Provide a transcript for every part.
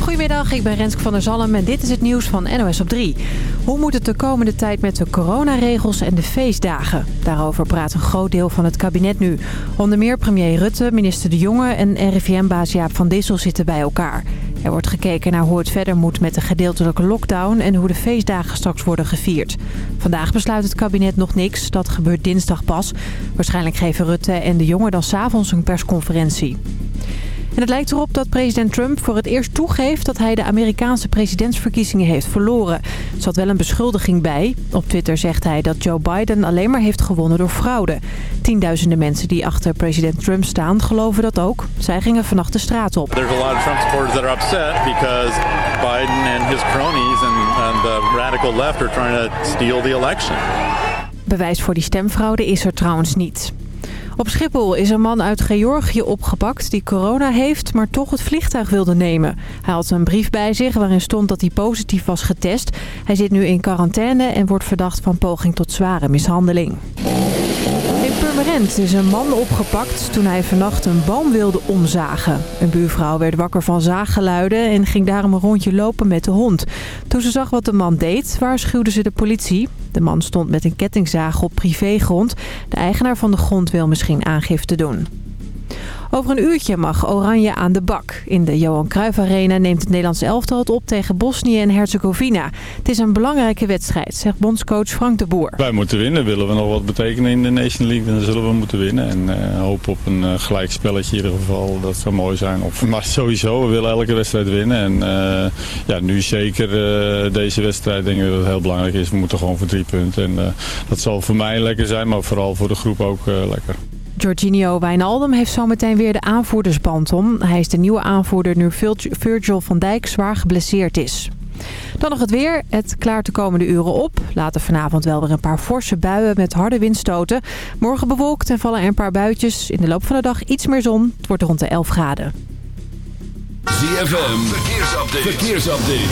Goedemiddag, ik ben Renske van der Zalm en dit is het nieuws van NOS op 3. Hoe moet het de komende tijd met de coronaregels en de feestdagen? Daarover praat een groot deel van het kabinet nu. Onder meer premier Rutte, minister De Jonge en RIVM-baas Jaap van Dissel zitten bij elkaar. Er wordt gekeken naar hoe het verder moet met de gedeeltelijke lockdown en hoe de feestdagen straks worden gevierd. Vandaag besluit het kabinet nog niks, dat gebeurt dinsdag pas. Waarschijnlijk geven Rutte en De Jonge dan s'avonds een persconferentie. En het lijkt erop dat president Trump voor het eerst toegeeft dat hij de Amerikaanse presidentsverkiezingen heeft verloren. Er zat wel een beschuldiging bij. Op Twitter zegt hij dat Joe Biden alleen maar heeft gewonnen door fraude. Tienduizenden mensen die achter president Trump staan geloven dat ook. Zij gingen vannacht de straat op. There's a lot of Trump supporters that are upset because Biden and his cronies and, and the radical left are trying to steal the election. Bewijs voor die stemfraude is er trouwens niet. Op Schiphol is een man uit Georgië opgepakt die corona heeft, maar toch het vliegtuig wilde nemen. Hij had een brief bij zich waarin stond dat hij positief was getest. Hij zit nu in quarantaine en wordt verdacht van poging tot zware mishandeling. Purmerend is een man opgepakt toen hij vannacht een boom wilde omzagen. Een buurvrouw werd wakker van zaaggeluiden en ging daarom een rondje lopen met de hond. Toen ze zag wat de man deed, waarschuwde ze de politie. De man stond met een kettingzaag op privégrond. De eigenaar van de grond wil misschien aangifte doen. Over een uurtje mag Oranje aan de bak. In de Johan Cruijff Arena neemt het Nederlands elftal het op tegen Bosnië en Herzegovina. Het is een belangrijke wedstrijd, zegt bondscoach Frank de Boer. Wij moeten winnen. Willen we nog wat betekenen in de Nation League, dan zullen we moeten winnen. En uh, hopen op een uh, gelijk spelletje in ieder geval. Dat zou mooi zijn. Maar sowieso, we willen elke wedstrijd winnen. En uh, ja, nu zeker deze wedstrijd denk ik dat het heel belangrijk is. We moeten gewoon voor drie punten. En dat zal voor mij lekker zijn, maar vooral voor de groep ook lekker. Jorginho Wijnaldum heeft zometeen weer de aanvoerdersband om. Hij is de nieuwe aanvoerder nu Virgil van Dijk zwaar geblesseerd is. Dan nog het weer. Het klaart de komende uren op. Later vanavond wel weer een paar forse buien met harde windstoten. Morgen bewolkt en vallen er een paar buitjes. In de loop van de dag iets meer zon. Het wordt rond de 11 graden. ZFM, verkeersupdate. verkeersupdate.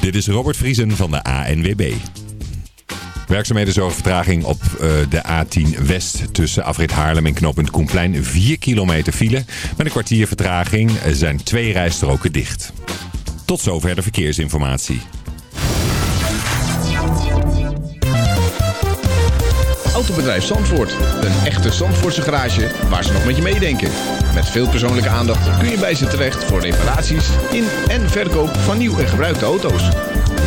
Dit is Robert Vriesen van de ANWB. Werkzaamheden zorgen vertraging op uh, de A10 West tussen Afrit Haarlem en knooppunt Koenplein. 4 kilometer file. Met een kwartier vertraging zijn twee rijstroken dicht. Tot zover de verkeersinformatie. Autobedrijf Zandvoort. Een echte Zandvoortse garage waar ze nog met je meedenken. Met veel persoonlijke aandacht kun je bij ze terecht voor reparaties in en verkoop van nieuw en gebruikte auto's.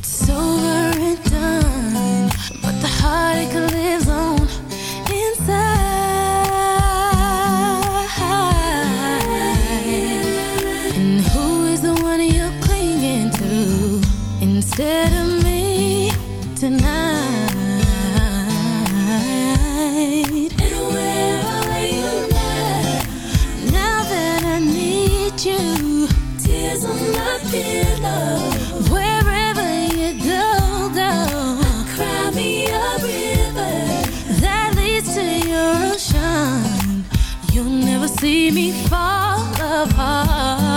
It's over and done, but the heartache lives on inside. And who is the one you're clinging to instead of me tonight? And where are you now? Now that I need you, tears on my pillow. See me fall apart.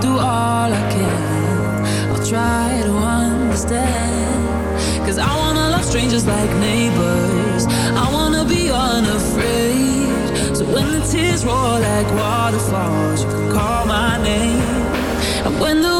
do all I can. I'll try to understand. Cause I wanna love strangers like neighbors. I wanna be unafraid. So when the tears roll like waterfalls, you can call my name. And when the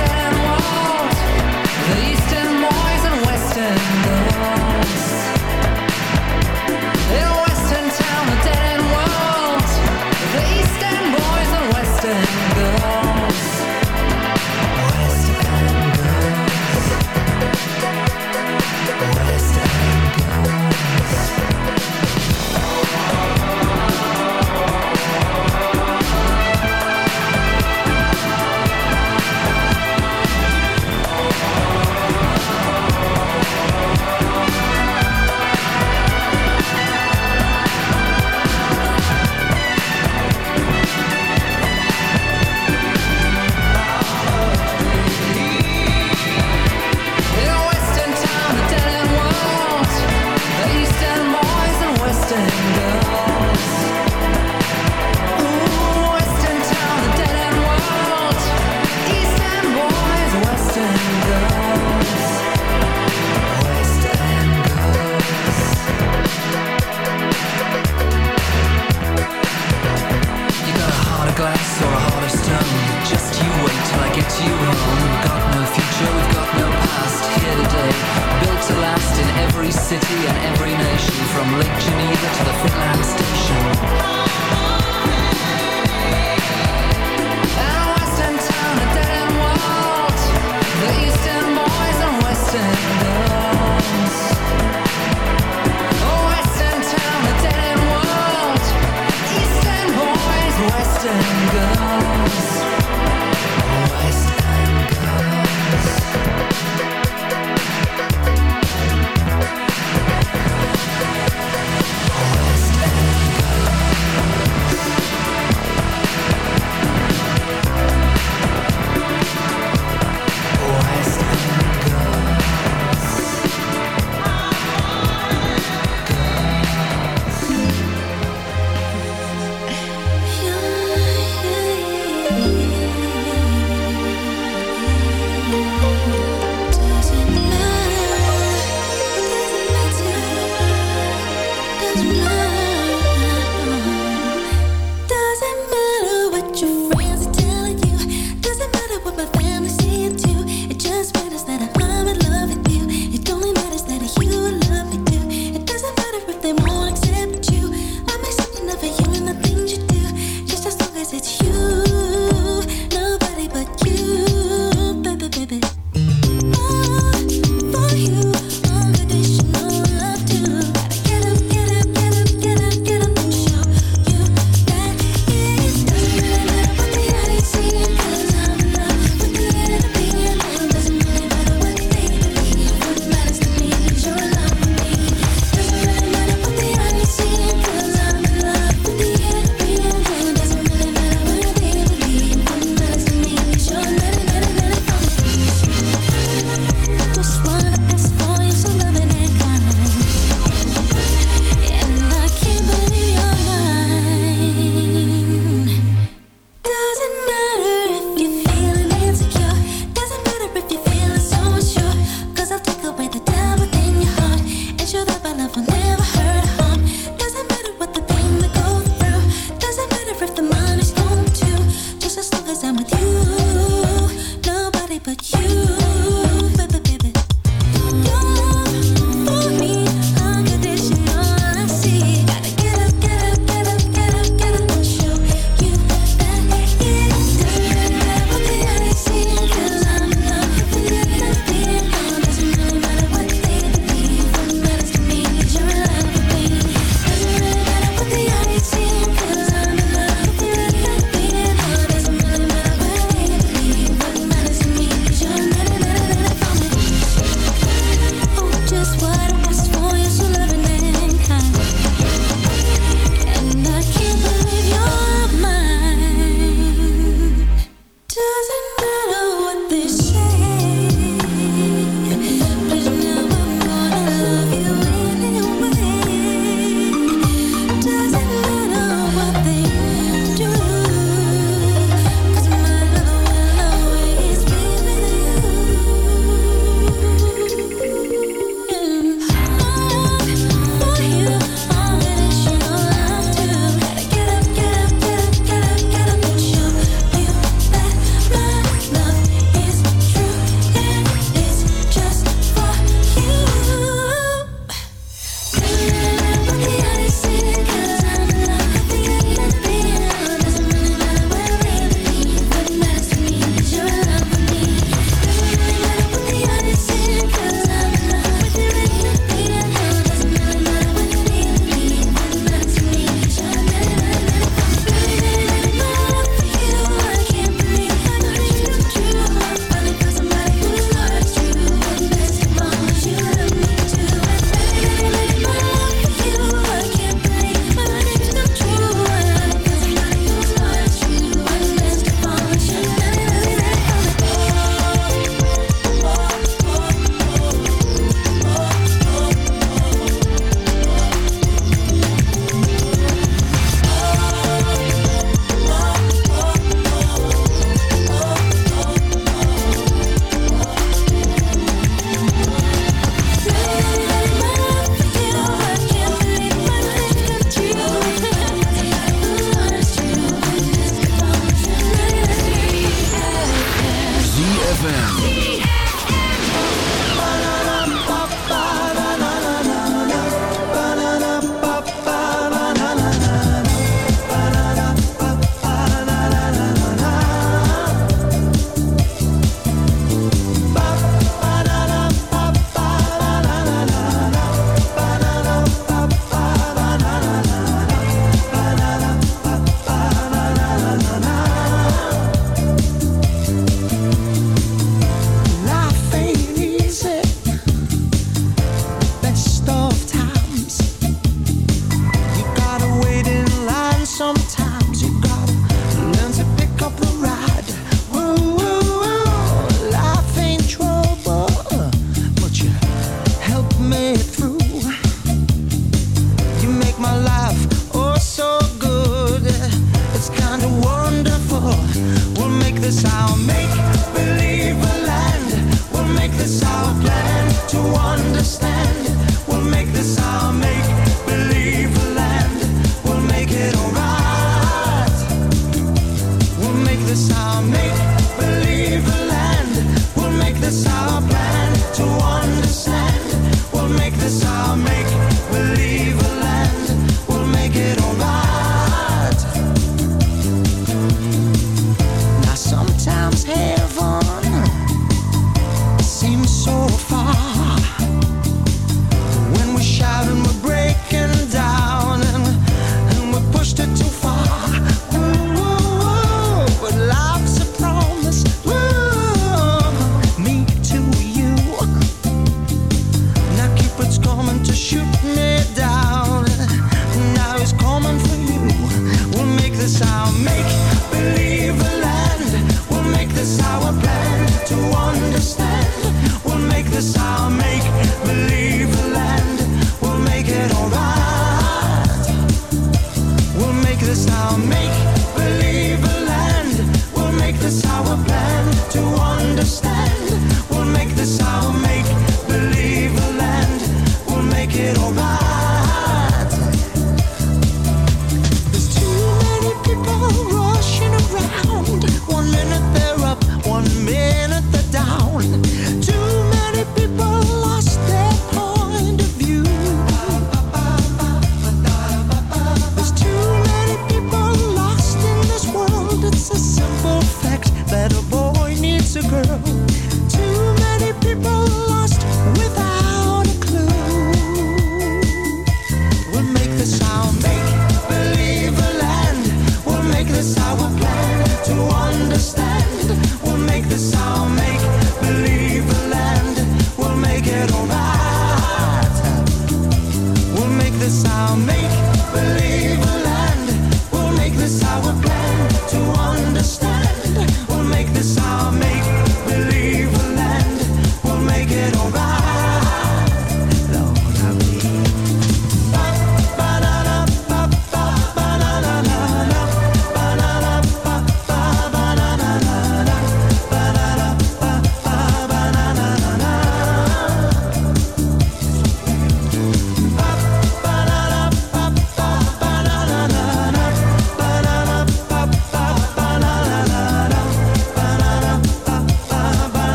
and western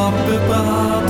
jullie wat bepraten.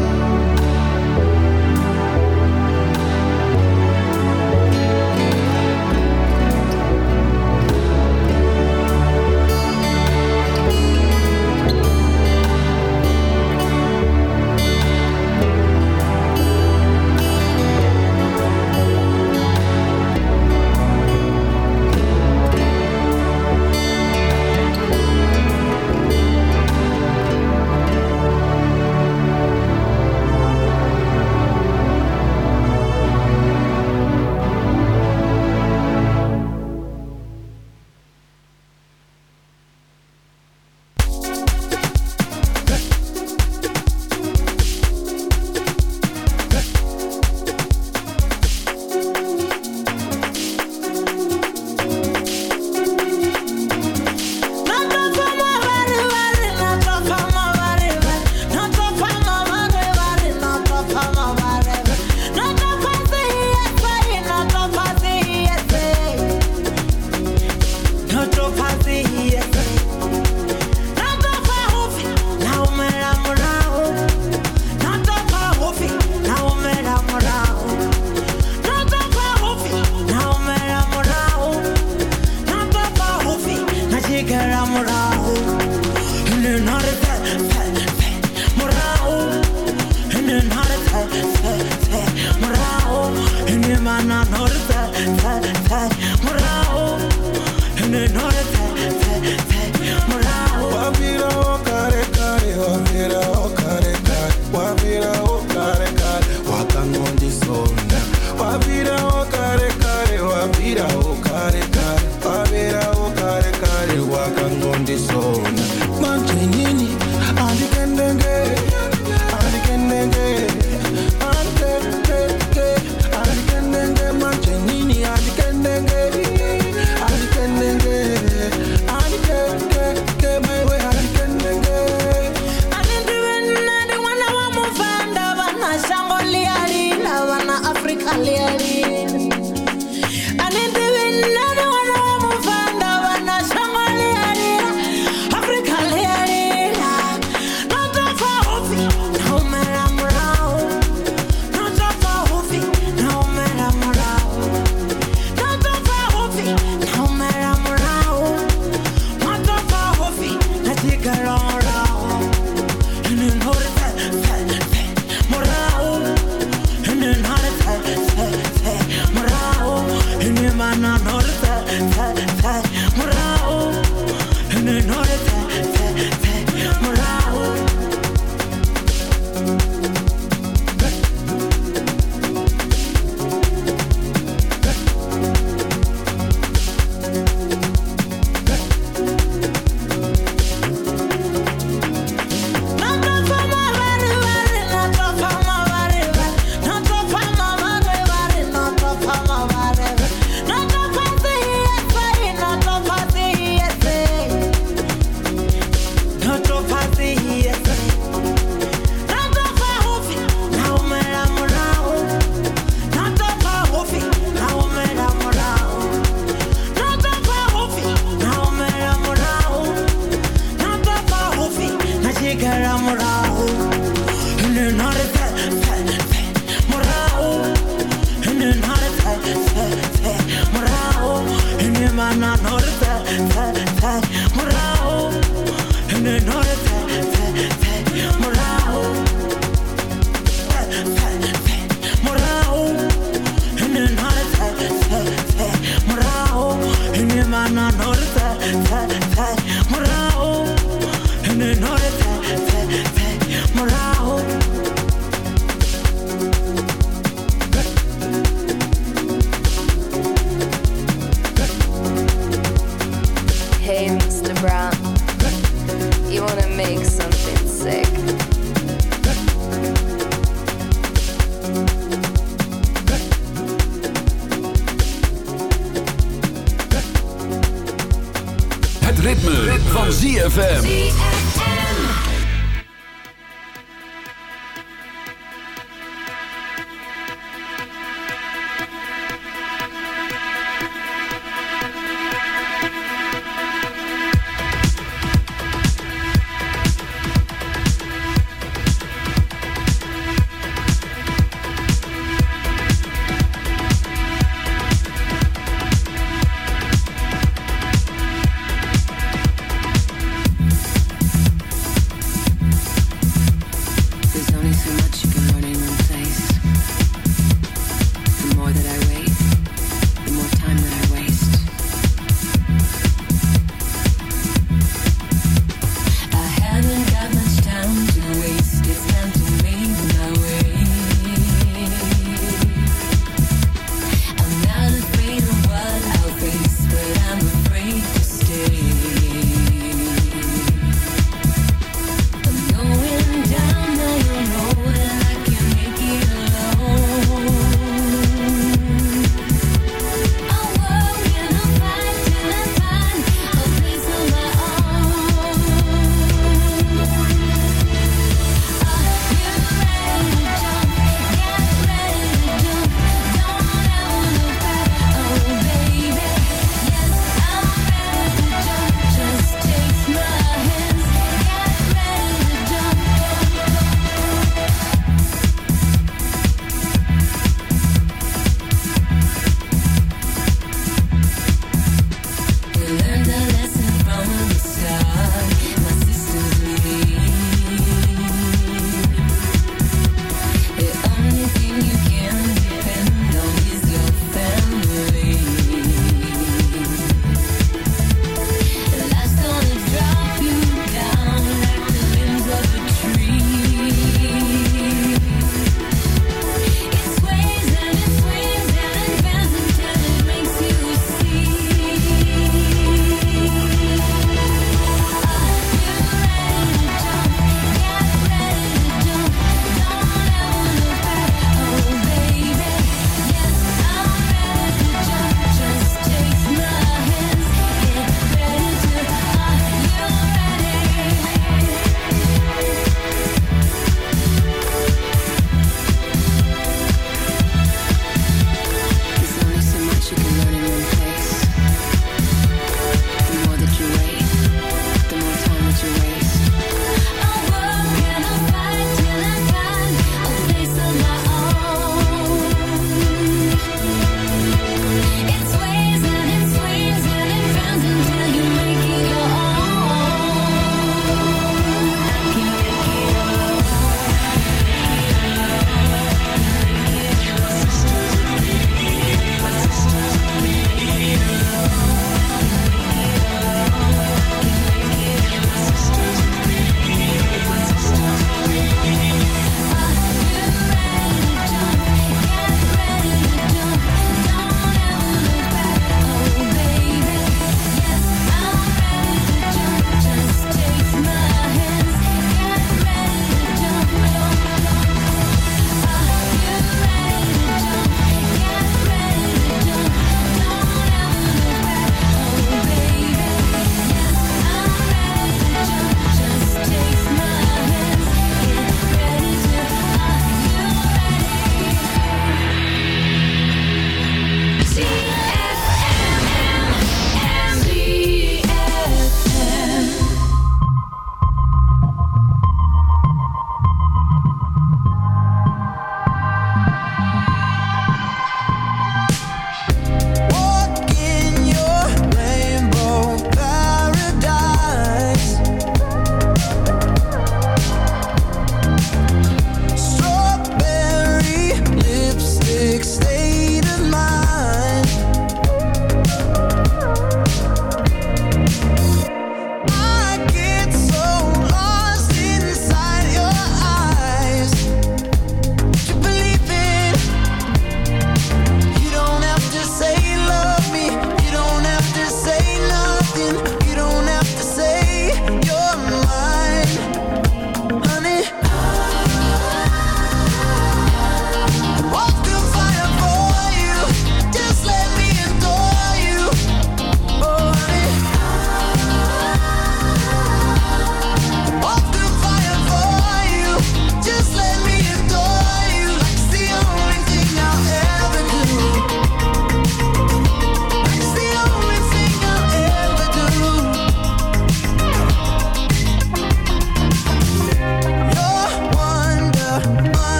Cavalieri.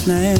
snel.